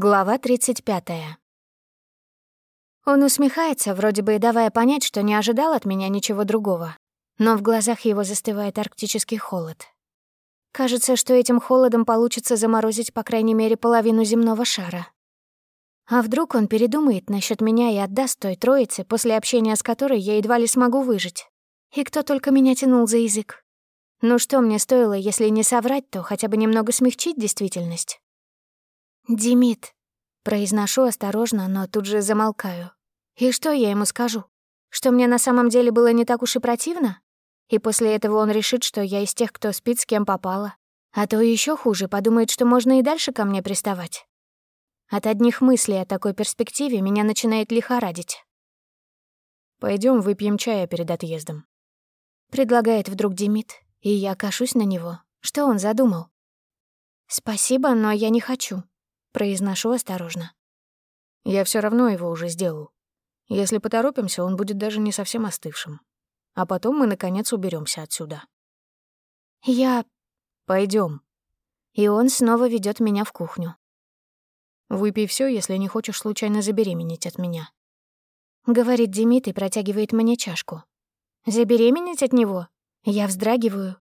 Глава 35. Он усмехается, вроде бы давая понять, что не ожидал от меня ничего другого. Но в глазах его застывает арктический холод. Кажется, что этим холодом получится заморозить по крайней мере половину земного шара. А вдруг он передумает насчет меня и отдаст той троице, после общения с которой я едва ли смогу выжить? И кто только меня тянул за язык? Ну что мне стоило, если не соврать, то хотя бы немного смягчить действительность? «Димит», — произношу осторожно, но тут же замолкаю. И что я ему скажу? Что мне на самом деле было не так уж и противно? И после этого он решит, что я из тех, кто спит с кем попало. А то еще хуже, подумает, что можно и дальше ко мне приставать. От одних мыслей о такой перспективе меня начинает лихорадить. Пойдем выпьем чая перед отъездом», — предлагает вдруг Демид, и я кашусь на него. Что он задумал? «Спасибо, но я не хочу», Произношу осторожно. Я все равно его уже сделал. Если поторопимся, он будет даже не совсем остывшим. А потом мы, наконец, уберемся отсюда. Я... Пойдем. И он снова ведет меня в кухню. Выпей все, если не хочешь случайно забеременеть от меня. Говорит Демид и протягивает мне чашку. Забеременеть от него? Я вздрагиваю.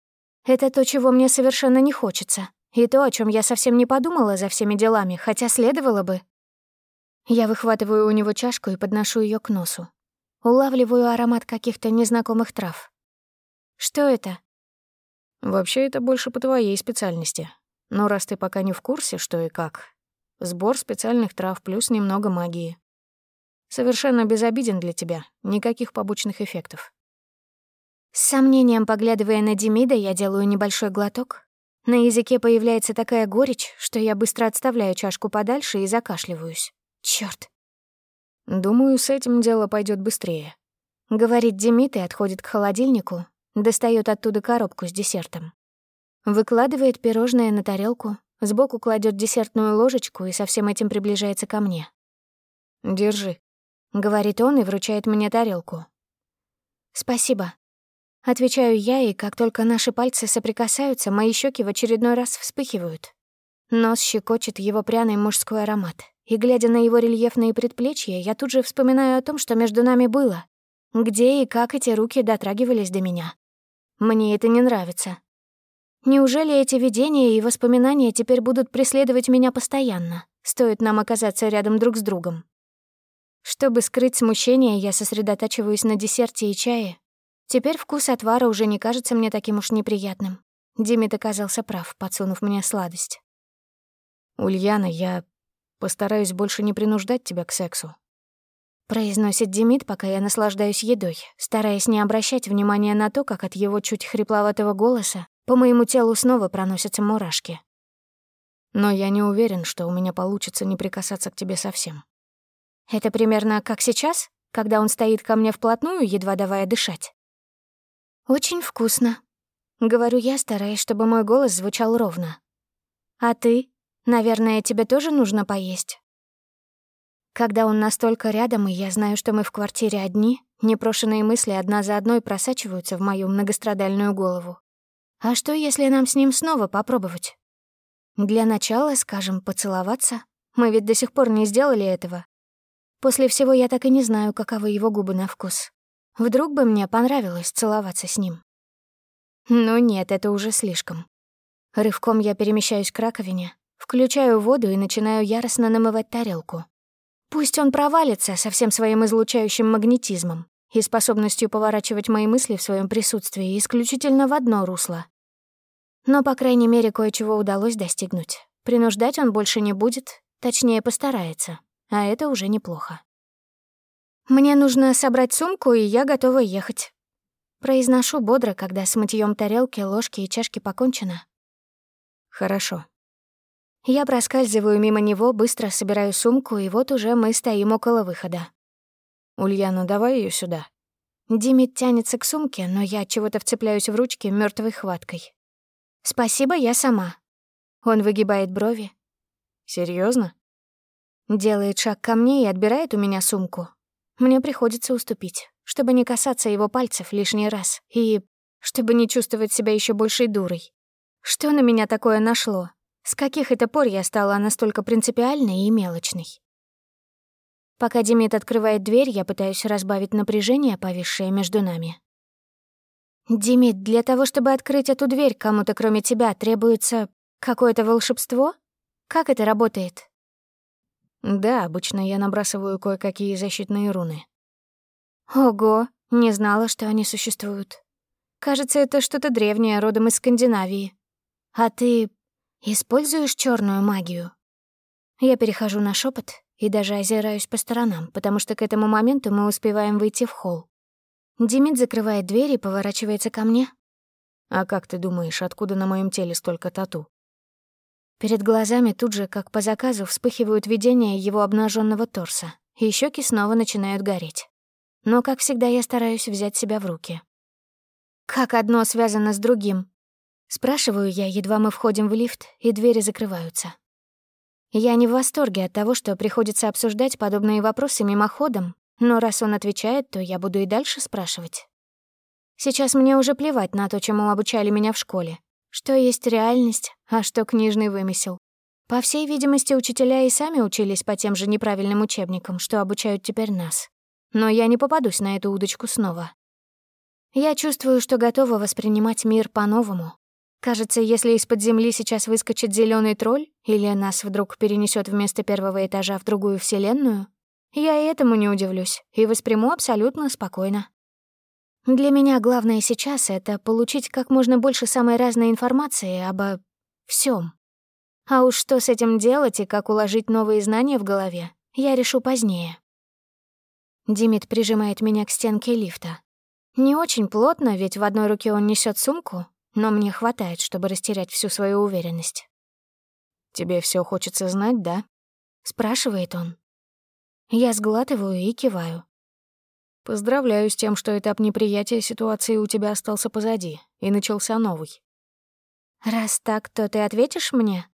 Это то, чего мне совершенно не хочется. И то, о чем я совсем не подумала за всеми делами, хотя следовало бы. Я выхватываю у него чашку и подношу ее к носу. Улавливаю аромат каких-то незнакомых трав. Что это? Вообще, это больше по твоей специальности. Но раз ты пока не в курсе, что и как, сбор специальных трав плюс немного магии. Совершенно безобиден для тебя, никаких побочных эффектов. С сомнением поглядывая на Демида, я делаю небольшой глоток, на языке появляется такая горечь, что я быстро отставляю чашку подальше и закашливаюсь. Чёрт. «Думаю, с этим дело пойдет быстрее», — говорит Демид и отходит к холодильнику, достает оттуда коробку с десертом. Выкладывает пирожное на тарелку, сбоку кладет десертную ложечку и со всем этим приближается ко мне. «Держи», — говорит он и вручает мне тарелку. «Спасибо», Отвечаю я, и как только наши пальцы соприкасаются, мои щеки в очередной раз вспыхивают. Нос щекочет его пряный мужской аромат. И, глядя на его рельефные предплечья, я тут же вспоминаю о том, что между нами было. Где и как эти руки дотрагивались до меня. Мне это не нравится. Неужели эти видения и воспоминания теперь будут преследовать меня постоянно? Стоит нам оказаться рядом друг с другом. Чтобы скрыть смущение, я сосредотачиваюсь на десерте и чае, Теперь вкус отвара уже не кажется мне таким уж неприятным. Димит оказался прав, подсунув мне сладость. «Ульяна, я постараюсь больше не принуждать тебя к сексу», произносит Демид, пока я наслаждаюсь едой, стараясь не обращать внимания на то, как от его чуть хрипловатого голоса по моему телу снова проносятся мурашки. Но я не уверен, что у меня получится не прикасаться к тебе совсем. Это примерно как сейчас, когда он стоит ко мне вплотную, едва давая дышать. «Очень вкусно», — говорю я, стараясь, чтобы мой голос звучал ровно. «А ты? Наверное, тебе тоже нужно поесть?» Когда он настолько рядом, и я знаю, что мы в квартире одни, непрошенные мысли одна за одной просачиваются в мою многострадальную голову. А что, если нам с ним снова попробовать? Для начала, скажем, поцеловаться. Мы ведь до сих пор не сделали этого. После всего я так и не знаю, каковы его губы на вкус. Вдруг бы мне понравилось целоваться с ним. Но нет, это уже слишком. Рывком я перемещаюсь к раковине, включаю воду и начинаю яростно намывать тарелку. Пусть он провалится со всем своим излучающим магнетизмом и способностью поворачивать мои мысли в своем присутствии исключительно в одно русло. Но, по крайней мере, кое-чего удалось достигнуть. Принуждать он больше не будет, точнее, постарается, а это уже неплохо. «Мне нужно собрать сумку, и я готова ехать». Произношу бодро, когда с мытьём тарелки, ложки и чашки покончено. «Хорошо». Я проскальзываю мимо него, быстро собираю сумку, и вот уже мы стоим около выхода. «Ульяна, давай ее сюда». Димит тянется к сумке, но я чего-то вцепляюсь в ручки мертвой хваткой. «Спасибо, я сама». Он выгибает брови. Серьезно? Делает шаг ко мне и отбирает у меня сумку, мне приходится уступить, чтобы не касаться его пальцев лишний раз и чтобы не чувствовать себя еще большей дурой. Что на меня такое нашло? С каких это пор я стала настолько принципиальной и мелочной? Пока Демид открывает дверь, я пытаюсь разбавить напряжение, повисшее между нами. «Демид, для того, чтобы открыть эту дверь кому-то кроме тебя, требуется какое-то волшебство? Как это работает?» «Да, обычно я набрасываю кое-какие защитные руны». «Ого, не знала, что они существуют. Кажется, это что-то древнее, родом из Скандинавии. А ты используешь черную магию?» Я перехожу на шепот и даже озираюсь по сторонам, потому что к этому моменту мы успеваем выйти в холл. Демид закрывает дверь и поворачивается ко мне. «А как ты думаешь, откуда на моем теле столько тату?» Перед глазами тут же, как по заказу, вспыхивают видения его обнаженного торса, и щеки снова начинают гореть. Но, как всегда, я стараюсь взять себя в руки. «Как одно связано с другим?» Спрашиваю я, едва мы входим в лифт, и двери закрываются. Я не в восторге от того, что приходится обсуждать подобные вопросы мимоходом, но раз он отвечает, то я буду и дальше спрашивать. Сейчас мне уже плевать на то, чему обучали меня в школе. Что есть реальность, а что книжный вымысел. По всей видимости, учителя и сами учились по тем же неправильным учебникам, что обучают теперь нас. Но я не попадусь на эту удочку снова. Я чувствую, что готова воспринимать мир по-новому. Кажется, если из-под земли сейчас выскочит зеленый тролль или нас вдруг перенесет вместо первого этажа в другую вселенную, я и этому не удивлюсь и восприму абсолютно спокойно. Для меня главное сейчас — это получить как можно больше самой разной информации обо всем. А уж что с этим делать и как уложить новые знания в голове, я решу позднее. Димит прижимает меня к стенке лифта. Не очень плотно, ведь в одной руке он несет сумку, но мне хватает, чтобы растерять всю свою уверенность. «Тебе все хочется знать, да?» — спрашивает он. Я сглатываю и киваю. Поздравляю с тем, что этап неприятия ситуации у тебя остался позади, и начался новый. Раз так, то ты ответишь мне?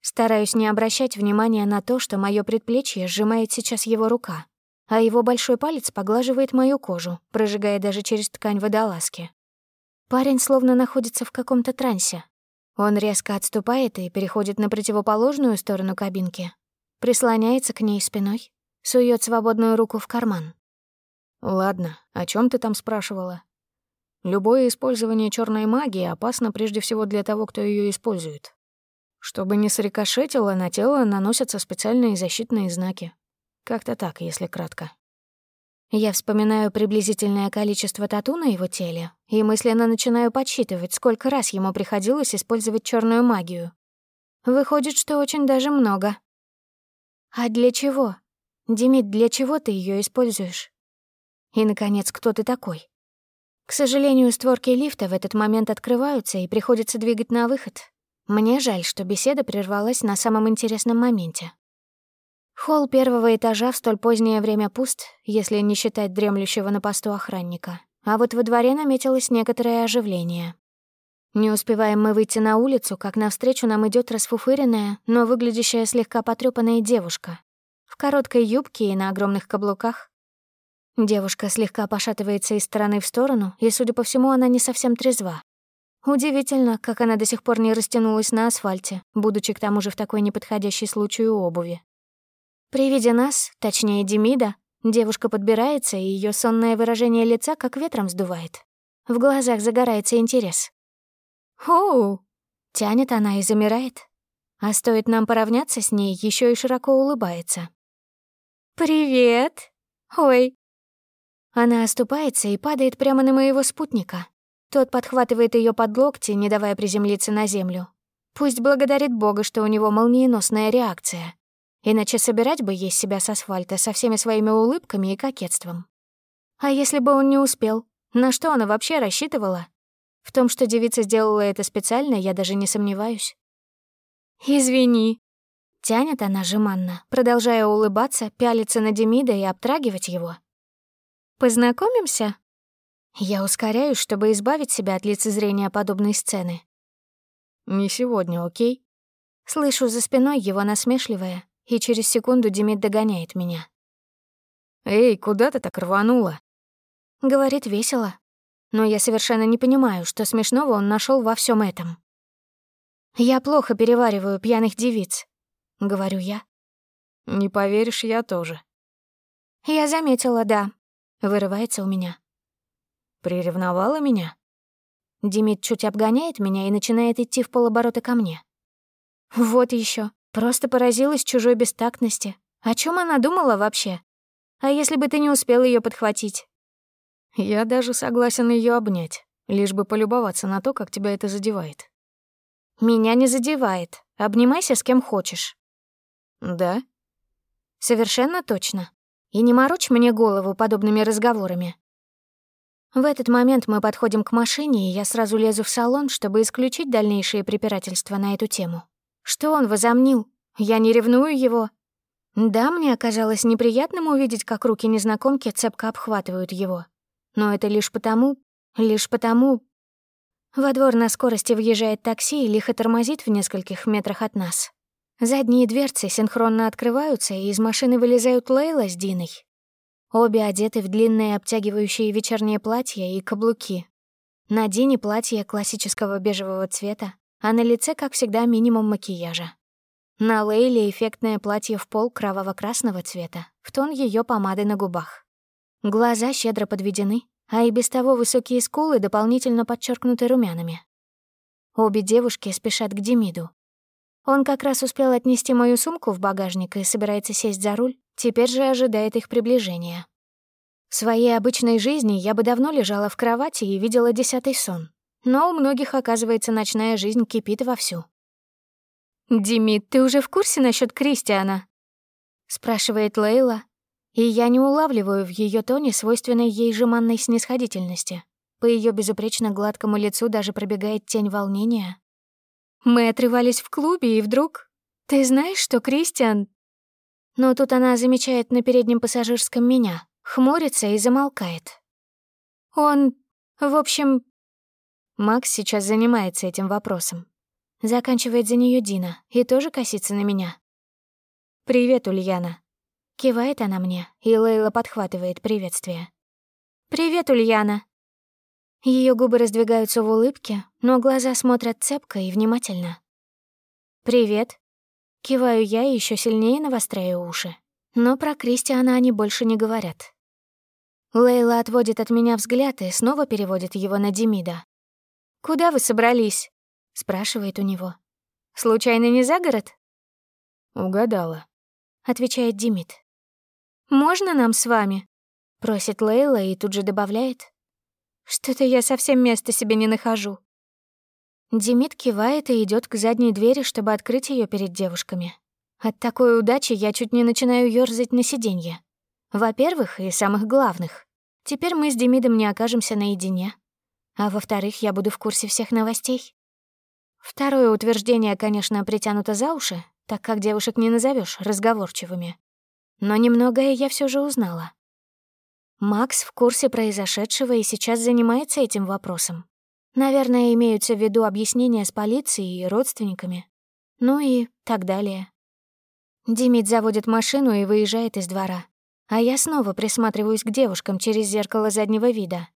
Стараюсь не обращать внимания на то, что мое предплечье сжимает сейчас его рука, а его большой палец поглаживает мою кожу, прожигая даже через ткань водолазки. Парень словно находится в каком-то трансе. Он резко отступает и переходит на противоположную сторону кабинки, прислоняется к ней спиной сует свободную руку в карман. «Ладно, о чем ты там спрашивала?» Любое использование черной магии опасно прежде всего для того, кто ее использует. Чтобы не срикошетило, на тело наносятся специальные защитные знаки. Как-то так, если кратко. Я вспоминаю приблизительное количество тату на его теле и мысленно начинаю подсчитывать, сколько раз ему приходилось использовать черную магию. Выходит, что очень даже много. А для чего? Демид, для чего ты ее используешь? И, наконец, кто ты такой? К сожалению, створки лифта в этот момент открываются, и приходится двигать на выход. Мне жаль, что беседа прервалась на самом интересном моменте. Холл первого этажа в столь позднее время пуст, если не считать дремлющего на посту охранника. А вот во дворе наметилось некоторое оживление. Не успеваем мы выйти на улицу, как навстречу нам идет расфуфыренная, но выглядящая слегка потрёпанная девушка в короткой юбке и на огромных каблуках. Девушка слегка пошатывается из стороны в сторону, и, судя по всему, она не совсем трезва. Удивительно, как она до сих пор не растянулась на асфальте, будучи к тому же в такой неподходящей случаю обуви. При виде нас, точнее Демида, девушка подбирается, и ее сонное выражение лица как ветром сдувает. В глазах загорается интерес. «Оу!» — тянет она и замирает. А стоит нам поравняться с ней, еще и широко улыбается. «Привет! Ой!» Она оступается и падает прямо на моего спутника. Тот подхватывает ее под локти, не давая приземлиться на землю. Пусть благодарит Бога, что у него молниеносная реакция. Иначе собирать бы ей себя с асфальта со всеми своими улыбками и кокетством. А если бы он не успел? На что она вообще рассчитывала? В том, что девица сделала это специально, я даже не сомневаюсь. «Извини», Тянет она жеманно, продолжая улыбаться, пялиться на Демида и обтрагивать его. «Познакомимся?» Я ускоряюсь, чтобы избавить себя от лицезрения подобной сцены. «Не сегодня, окей?» Слышу за спиной его насмешливое, и через секунду Демид догоняет меня. «Эй, куда ты так рванула?» Говорит весело, но я совершенно не понимаю, что смешного он нашел во всем этом. Я плохо перевариваю пьяных девиц, — говорю я. Не поверишь, я тоже. Я заметила, да. Вырывается у меня. Приревновала меня? Димит чуть обгоняет меня и начинает идти в полоборота ко мне. Вот еще. Просто поразилась чужой бестактности. О чем она думала вообще? А если бы ты не успел ее подхватить? Я даже согласен ее обнять, лишь бы полюбоваться на то, как тебя это задевает. Меня не задевает. Обнимайся с кем хочешь. Да? Совершенно точно. И не морочь мне голову подобными разговорами. В этот момент мы подходим к машине, и я сразу лезу в салон, чтобы исключить дальнейшие препирательства на эту тему. Что он возомнил? Я не ревную его. Да, мне оказалось неприятным увидеть, как руки незнакомки цепко обхватывают его. Но это лишь потому, лишь потому... Во двор на скорости въезжает такси и лихо тормозит в нескольких метрах от нас. Задние дверцы синхронно открываются, и из машины вылезают Лейла с Диной. Обе одеты в длинные обтягивающие вечерние платья и каблуки. На Дине платье классического бежевого цвета, а на лице, как всегда, минимум макияжа. На Лейле эффектное платье в пол кроваво-красного цвета, в тон ее помады на губах. Глаза щедро подведены, а и без того высокие скулы дополнительно подчеркнуты румянами. Обе девушки спешат к Демиду. Он как раз успел отнести мою сумку в багажник и собирается сесть за руль, теперь же ожидает их приближения. В своей обычной жизни я бы давно лежала в кровати и видела десятый сон, но у многих, оказывается, ночная жизнь кипит вовсю. «Димит, ты уже в курсе насчет Кристиана?» — спрашивает Лейла, и я не улавливаю в ее тоне свойственной ей жеманной снисходительности. По ее безупречно гладкому лицу даже пробегает тень волнения. «Мы отрывались в клубе, и вдруг... Ты знаешь, что Кристиан...» Но тут она замечает на переднем пассажирском меня, хмурится и замолкает. «Он... в общем, Макс сейчас занимается этим вопросом. Заканчивает за нее Дина и тоже косится на меня. «Привет, Ульяна». Кивает она мне, и Лейла подхватывает приветствие. «Привет, Ульяна». Ее губы раздвигаются в улыбке, но глаза смотрят цепко и внимательно. «Привет». Киваю я и еще сильнее навостряю уши. Но про Кристиана они больше не говорят. Лейла отводит от меня взгляд и снова переводит его на Демида. «Куда вы собрались?» — спрашивает у него. «Случайно не за город?» «Угадала», — отвечает Димит. «Можно нам с вами?» — просит Лейла и тут же добавляет. «Что-то я совсем места себе не нахожу». Димит кивает и идет к задней двери, чтобы открыть ее перед девушками. От такой удачи я чуть не начинаю ёрзать на сиденье. Во-первых, и самых главных, теперь мы с Демидом не окажемся наедине. А во-вторых, я буду в курсе всех новостей. Второе утверждение, конечно, притянуто за уши, так как девушек не назовешь разговорчивыми. Но немногое я все же узнала. Макс в курсе произошедшего и сейчас занимается этим вопросом. Наверное, имеются в виду объяснения с полицией и родственниками. Ну и так далее. Димит заводит машину и выезжает из двора. А я снова присматриваюсь к девушкам через зеркало заднего вида.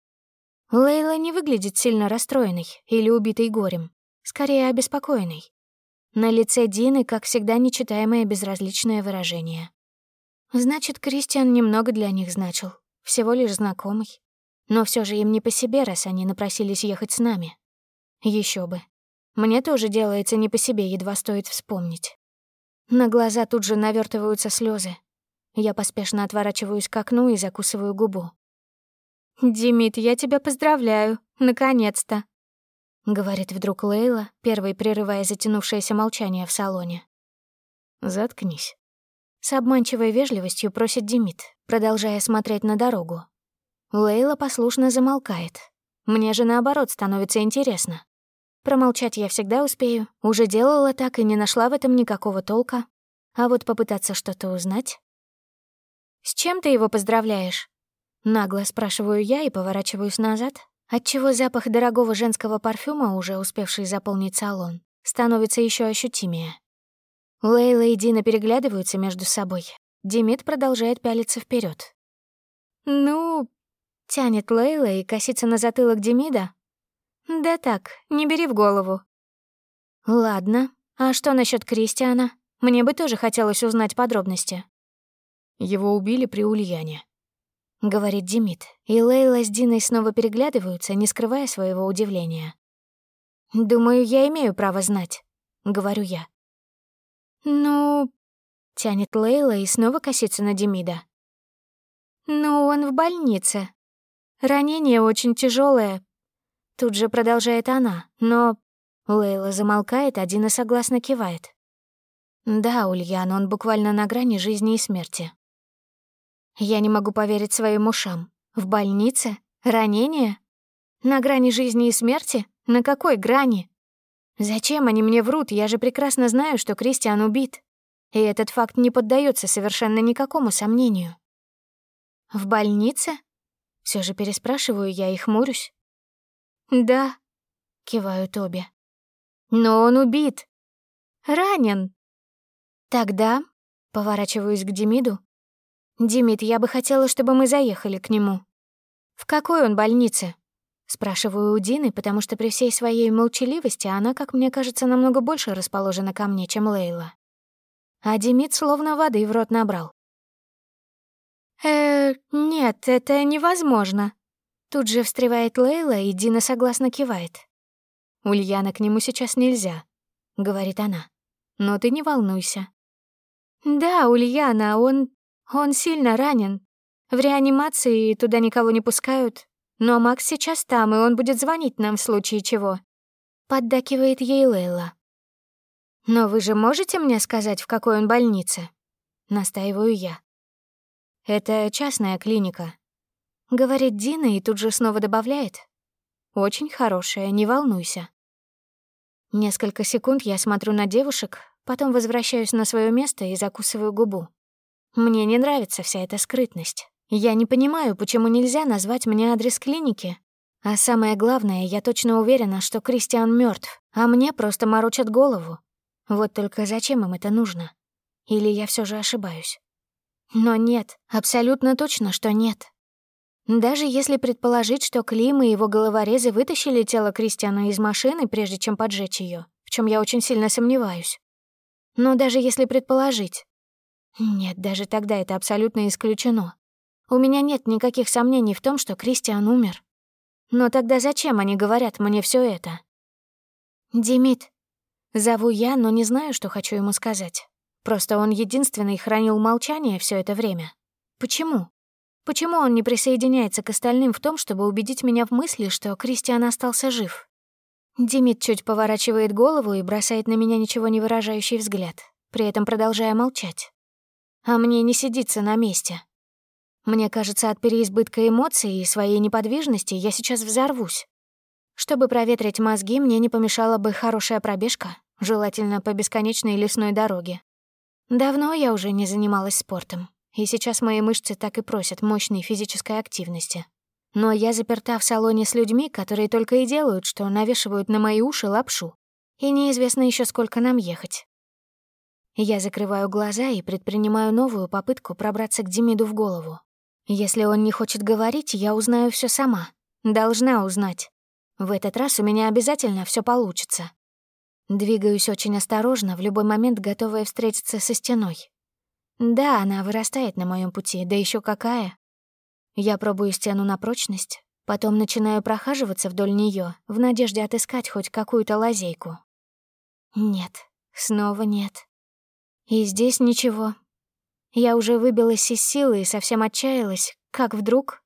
Лейла не выглядит сильно расстроенной или убитой горем, скорее обеспокоенной. На лице Дины, как всегда, нечитаемое безразличное выражение. Значит, Кристиан немного для них значил, всего лишь знакомый. Но все же им не по себе, раз они напросились ехать с нами. Еще бы. Мне тоже делается не по себе, едва стоит вспомнить. На глаза тут же навертываются слезы. Я поспешно отворачиваюсь к окну и закусываю губу. «Димит, я тебя поздравляю. Наконец-то!» — говорит вдруг Лейла, первой прерывая затянувшееся молчание в салоне. «Заткнись». С обманчивой вежливостью просит Димит, продолжая смотреть на дорогу. Лейла послушно замолкает. Мне же наоборот становится интересно. Промолчать я всегда успею. Уже делала так и не нашла в этом никакого толка. А вот попытаться что-то узнать... «С чем ты его поздравляешь?» Нагло спрашиваю я и поворачиваюсь назад, отчего запах дорогого женского парфюма, уже успевший заполнить салон, становится еще ощутимее. Лейла и Дина переглядываются между собой. Демид продолжает пялиться вперед. «Ну...» — тянет Лейла и косится на затылок Демида. «Да так, не бери в голову». Ладно. А что насчет Кристиана? Мне бы тоже хотелось узнать подробности. Его убили при Ульяне. Говорит Демид, и Лейла с Диной снова переглядываются, не скрывая своего удивления. «Думаю, я имею право знать», — говорю я. «Ну...» — тянет Лейла и снова косится на Демида. «Ну, он в больнице. Ранение очень тяжелое. Тут же продолжает она, но... Лейла замолкает, а Дина согласно кивает. Да, Ульян, он буквально на грани жизни и смерти. Я не могу поверить своим ушам. В больнице? Ранение? На грани жизни и смерти? На какой грани? Зачем они мне врут? Я же прекрасно знаю, что Кристиан убит. И этот факт не поддается совершенно никакому сомнению. В больнице? Все же переспрашиваю я и хмурюсь. Да, кивают обе. Но он убит. Ранен. Тогда поворачиваюсь к Демиду. Демид, я бы хотела, чтобы мы заехали к нему. В какой он больнице? Спрашиваю у Дины, потому что при всей своей молчаливости она, как мне кажется, намного больше расположена ко мне, чем Лейла. А Демид словно воды в рот набрал. «Э, нет, это невозможно». Тут же встревает Лейла, и Дина согласно кивает. «Ульяна, к нему сейчас нельзя», — говорит она. «Но ты не волнуйся». «Да, Ульяна, он... он сильно ранен. В реанимации туда никого не пускают. Но Макс сейчас там, и он будет звонить нам в случае чего». Поддакивает ей Лейла. «Но вы же можете мне сказать, в какой он больнице?» Настаиваю я. «Это частная клиника», — говорит Дина и тут же снова добавляет. «Очень хорошая, не волнуйся». Несколько секунд я смотрю на девушек, потом возвращаюсь на свое место и закусываю губу. Мне не нравится вся эта скрытность. Я не понимаю, почему нельзя назвать мне адрес клиники. А самое главное, я точно уверена, что Кристиан мертв, а мне просто морочат голову. Вот только зачем им это нужно? Или я все же ошибаюсь? Но нет, абсолютно точно, что нет. Даже если предположить, что Клим и его головорезы вытащили тело Кристиана из машины, прежде чем поджечь ее, в чем я очень сильно сомневаюсь. Но даже если предположить... Нет, даже тогда это абсолютно исключено. У меня нет никаких сомнений в том, что Кристиан умер. Но тогда зачем они говорят мне все это? Демид. Зову я, но не знаю, что хочу ему сказать. Просто он единственный хранил молчание все это время. Почему? Почему он не присоединяется к остальным в том, чтобы убедить меня в мысли, что Кристиан остался жив? Димит чуть поворачивает голову и бросает на меня ничего не выражающий взгляд, при этом продолжая молчать. А мне не сидится на месте. Мне кажется, от переизбытка эмоций и своей неподвижности я сейчас взорвусь. Чтобы проветрить мозги, мне не помешала бы хорошая пробежка, желательно по бесконечной лесной дороге. Давно я уже не занималась спортом, и сейчас мои мышцы так и просят мощной физической активности. Но я заперта в салоне с людьми, которые только и делают, что навешивают на мои уши лапшу. И неизвестно еще сколько нам ехать. Я закрываю глаза и предпринимаю новую попытку пробраться к Демиду в голову. Если он не хочет говорить, я узнаю все сама. Должна узнать. В этот раз у меня обязательно все получится. Двигаюсь очень осторожно, в любой момент готовая встретиться со стеной. Да, она вырастает на моем пути, да еще какая. Я пробую стену на прочность, потом начинаю прохаживаться вдоль нее в надежде отыскать хоть какую-то лазейку. Нет, снова нет. И здесь ничего. Я уже выбилась из силы и совсем отчаялась, как вдруг...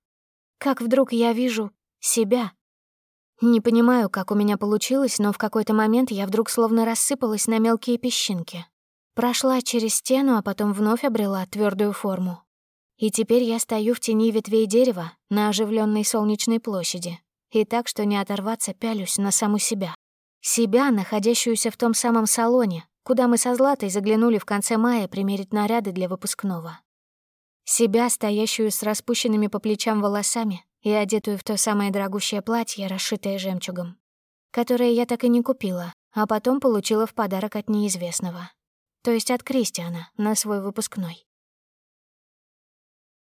Как вдруг я вижу себя. Не понимаю, как у меня получилось, но в какой-то момент я вдруг словно рассыпалась на мелкие песчинки. Прошла через стену, а потом вновь обрела твердую форму. И теперь я стою в тени ветвей дерева на оживленной солнечной площади. И так, что не оторваться, пялюсь на саму себя. Себя, находящуюся в том самом салоне, куда мы со Златой заглянули в конце мая примерить наряды для выпускного. Себя, стоящую с распущенными по плечам волосами, и одетую в то самое дорогущее платье, расшитое жемчугом, которое я так и не купила, а потом получила в подарок от неизвестного. То есть от Кристиана на свой выпускной.